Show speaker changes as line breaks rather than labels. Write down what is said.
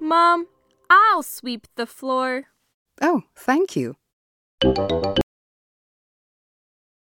Mom, I'll sweep the floor.
Oh, thank you.